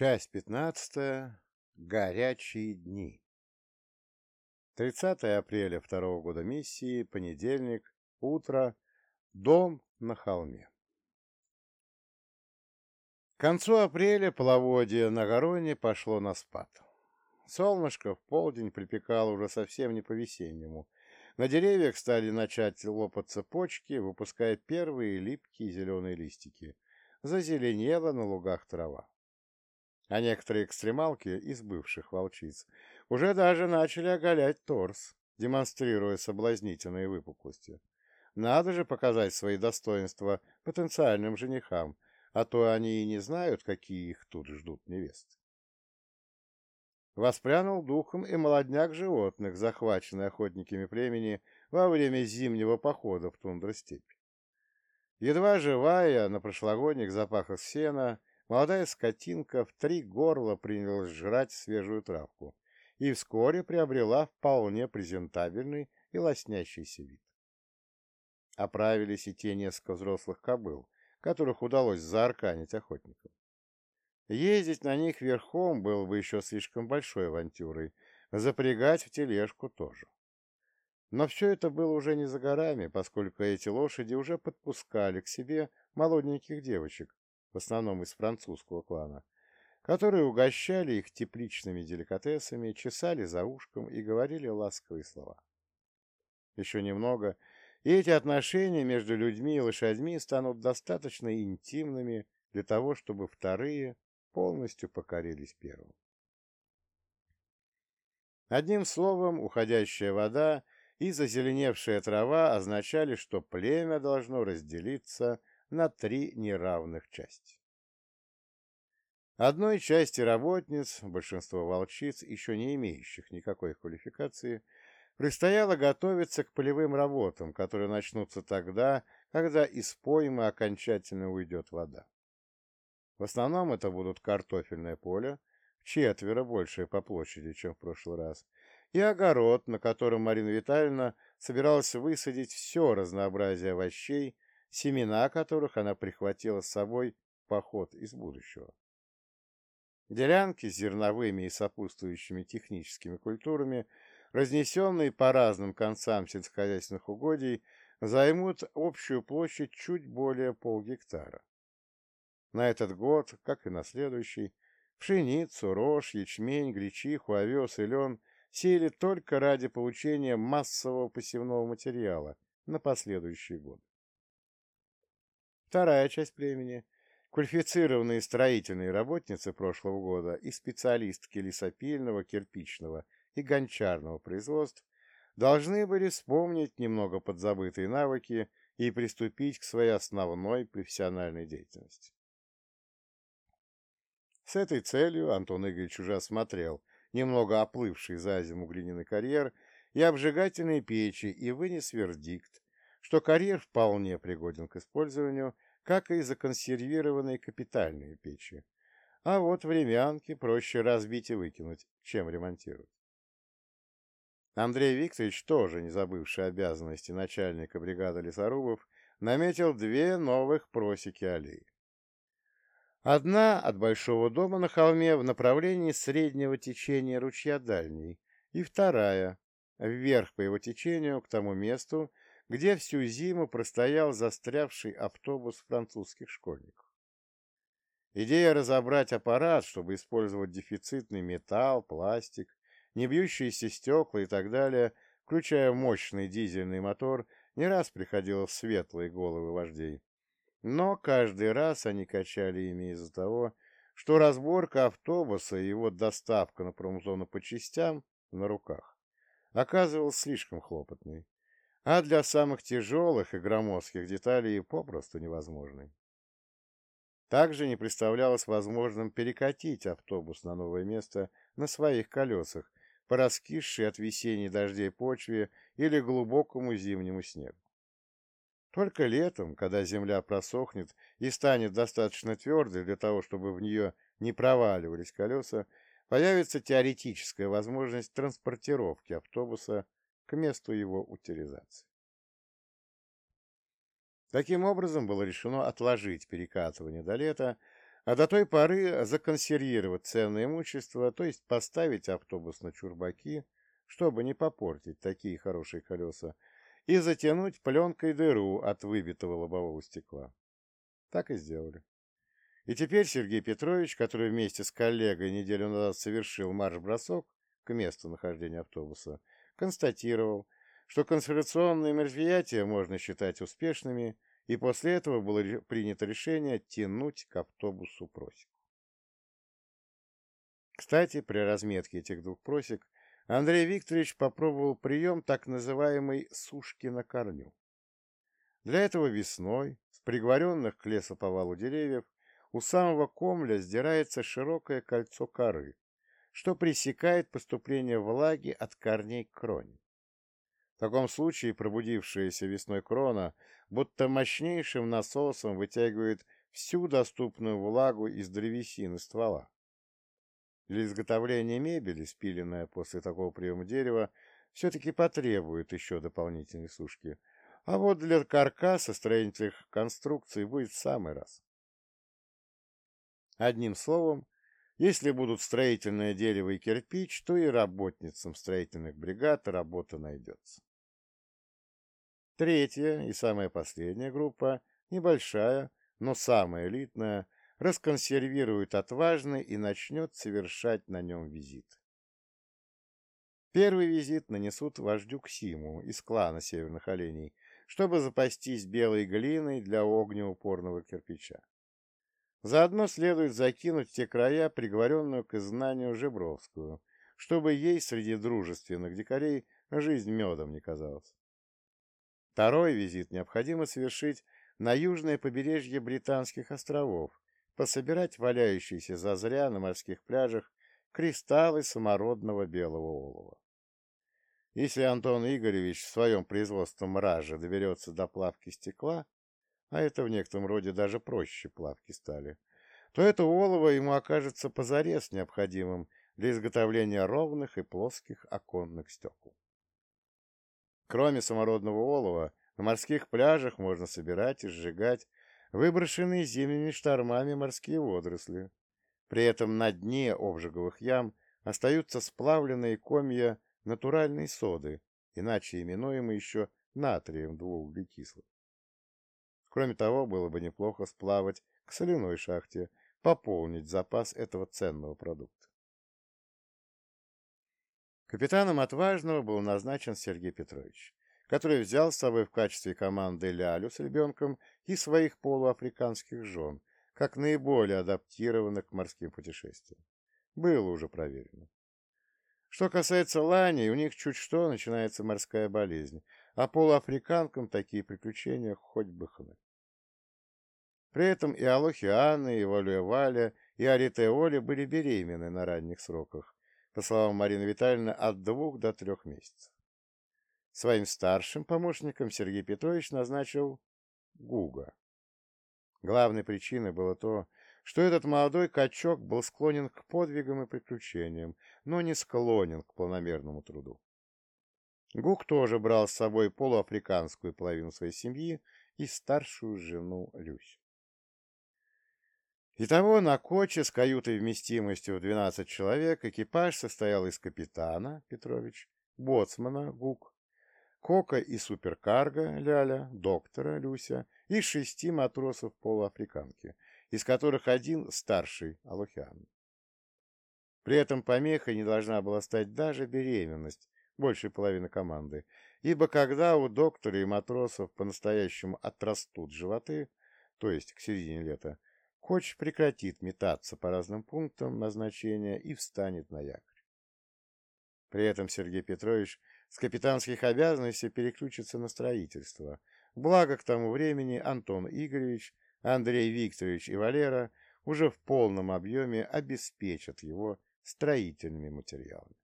Часть пятнадцатая. Горячие дни. 30 апреля второго года миссии, понедельник, утро, дом на холме. К концу апреля половодье на Гороне пошло на спад. Солнышко в полдень припекало уже совсем не по-весеннему. На деревьях стали начать лопаться почки, выпуская первые липкие зеленые листики. Зазеленела на лугах трава а некоторые экстремалки из бывших волчиц уже даже начали оголять торс, демонстрируя соблазнительные выпуклости. Надо же показать свои достоинства потенциальным женихам, а то они и не знают, какие их тут ждут невесты. Воспрянул духом и молодняк животных, захваченный охотниками племени во время зимнего похода в тундростепь. Едва живая, на прошлогодних запахах сена, молодая скотинка в три горла принялась жрать свежую травку и вскоре приобрела вполне презентабельный и лоснящийся вид. Оправились и те несколько взрослых кобыл, которых удалось заарканить охотникам. Ездить на них верхом было бы еще слишком большой авантюрой, запрягать в тележку тоже. Но все это было уже не за горами, поскольку эти лошади уже подпускали к себе молоденьких девочек, в основном из французского клана, которые угощали их тепличными деликатесами, чесали за ушком и говорили ласковые слова. Еще немного, и эти отношения между людьми и лошадьми станут достаточно интимными для того, чтобы вторые полностью покорились первым. Одним словом, уходящая вода и зазеленевшая трава означали, что племя должно разделиться на три неравных части. Одной части работниц, большинство волчиц, еще не имеющих никакой квалификации, предстояло готовиться к полевым работам, которые начнутся тогда, когда из поймы окончательно уйдет вода. В основном это будут картофельное поле, в четверо большее по площади, чем в прошлый раз, и огород, на котором Марина Витальевна собиралась высадить все разнообразие овощей, семена которых она прихватила с собой в поход из будущего. Делянки с зерновыми и сопутствующими техническими культурами, разнесенные по разным концам сельскохозяйственных угодий, займут общую площадь чуть более полгектара. На этот год, как и на следующий, пшеницу, рожь, ячмень, гречиху, овес и лен сеяли только ради получения массового посевного материала на последующий год. Вторая часть племени – квалифицированные строительные работницы прошлого года и специалистки лесопильного, кирпичного и гончарного производств должны были вспомнить немного подзабытые навыки и приступить к своей основной профессиональной деятельности. С этой целью Антон Игоревич уже осмотрел немного оплывший за зиму глиняный карьер и обжигательные печи и вынес вердикт, что карьер вполне пригоден к использованию, как и законсервированные капитальные печи. А вот времянки проще разбить и выкинуть, чем ремонтировать. Андрей Викторович, тоже не забывший обязанности начальника бригады лесорубов, наметил две новых просеки аллеи. Одна от большого дома на холме в направлении среднего течения ручья Дальний, и вторая вверх по его течению к тому месту, где всю зиму простоял застрявший автобус французских школьников. Идея разобрать аппарат, чтобы использовать дефицитный металл, пластик, не бьющиеся стекла и так далее, включая мощный дизельный мотор, не раз приходила в светлые головы вождей. Но каждый раз они качали ими из-за того, что разборка автобуса и его доставка на промзону по частям на руках оказывалась слишком хлопотной а для самых тяжелых и громоздких деталей попросту невозможной. Также не представлялось возможным перекатить автобус на новое место на своих колесах по раскисшей от весенней дождей почве или глубокому зимнему снегу. Только летом, когда земля просохнет и станет достаточно твердой для того, чтобы в нее не проваливались колеса, появится теоретическая возможность транспортировки автобуса к месту его утилизации. Таким образом, было решено отложить перекатывание до лета, а до той поры законсервировать ценное имущество, то есть поставить автобус на чурбаки, чтобы не попортить такие хорошие колеса, и затянуть пленкой дыру от выбитого лобового стекла. Так и сделали. И теперь Сергей Петрович, который вместе с коллегой неделю назад совершил марш-бросок к месту нахождения автобуса, констатировал, что конспирационные мероприятия можно считать успешными, и после этого было принято решение тянуть к автобусу просеку. Кстати, при разметке этих двух просек Андрей Викторович попробовал прием так называемой «сушки на корню». Для этого весной, с приговоренных к лесоповалу деревьев, у самого комля сдирается широкое кольцо коры, что пресекает поступление влаги от корней к кроне. В таком случае пробудившаяся весной крона будто мощнейшим насосом вытягивает всю доступную влагу из древесины ствола. Для изготовления мебели, спиленная после такого приема дерева, все-таки потребует еще дополнительной сушки, а вот для каркаса строительных конструкций будет в самый раз. Одним словом, если будут строительное дерево и кирпич, то и работницам строительных бригад работа найдется. Третья и самая последняя группа, небольшая, но самая элитная, расконсервирует отважный и начнет совершать на нем визит. Первый визит нанесут вождю Ксиму из клана Северных Оленей, чтобы запастись белой глиной для огнеупорного кирпича. Заодно следует закинуть в те края приговоренную к изгнанию Жебровскую, чтобы ей среди дружественных дикарей жизнь медом не казалась. Второй визит необходимо совершить на южное побережье Британских островов, пособирать валяющиеся зазря на морских пляжах кристаллы самородного белого олова. Если Антон Игоревич в своем производстве мража доберется до плавки стекла, а это в некотором роде даже проще плавки стали, то это олово ему окажется позарез необходимым для изготовления ровных и плоских оконных стекол. Кроме самородного олова, на морских пляжах можно собирать и сжигать выброшенные зимними штормами морские водоросли. При этом на дне обжиговых ям остаются сплавленные комья натуральной соды, иначе именуемые еще натрием двууглекислым. Кроме того, было бы неплохо сплавать к соляной шахте, пополнить запас этого ценного продукта. Капитаном «Отважного» был назначен Сергей Петрович, который взял с собой в качестве команды Лялю с ребенком и своих полуафриканских жен, как наиболее адаптированных к морским путешествиям. Было уже проверено. Что касается Лани, у них чуть что начинается морская болезнь, а полуафриканкам такие приключения хоть бы хны. При этом и Алохи Анна, и Валюя Валя, и Арита Оля были беременны на ранних сроках, по словам Марины Витальевны, от двух до трех месяцев. Своим старшим помощником Сергей Петрович назначил Гуга. Главной причиной было то, что этот молодой качок был склонен к подвигам и приключениям, но не склонен к полномерному труду. Гук тоже брал с собой полуафриканскую половину своей семьи и старшую жену Люсь. Итого на коче с каютой вместимостью в 12 человек экипаж состоял из капитана Петрович, боцмана Гук, кока и суперкарга Ляля, доктора Люся и шести матросов полуафриканки, из которых один старший Алухиан. При этом помехой не должна была стать даже беременность большей половины команды, ибо когда у доктора и матросов по-настоящему отрастут животы, то есть к середине лета, Коч прекратит метаться по разным пунктам назначения и встанет на якорь. При этом Сергей Петрович с капитанских обязанностей переключится на строительство, благо к тому времени Антон Игоревич, Андрей Викторович и Валера уже в полном объеме обеспечат его строительными материалами.